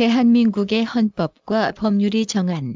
대한민국의 헌법과 법률이 정한